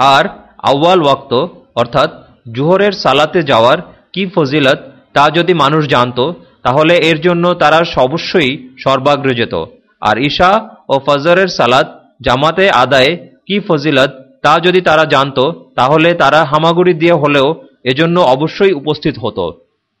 আর আউ্য়াল ওয়াক্ত, অর্থাৎ জুহরের সালাতে যাওয়ার কি ফজিলত তা যদি মানুষ জানত, তাহলে এর জন্য তারা অবশ্যই সর্বাগ্রে যেত। আর ঈশা ও ফজরের সালাত জামাতে আদায়ে কি ফজিলত তা যদি তারা জানত, তাহলে তারা হামাগুড়ি দিয়ে হলেও এজন্য অবশ্যই উপস্থিত হতো।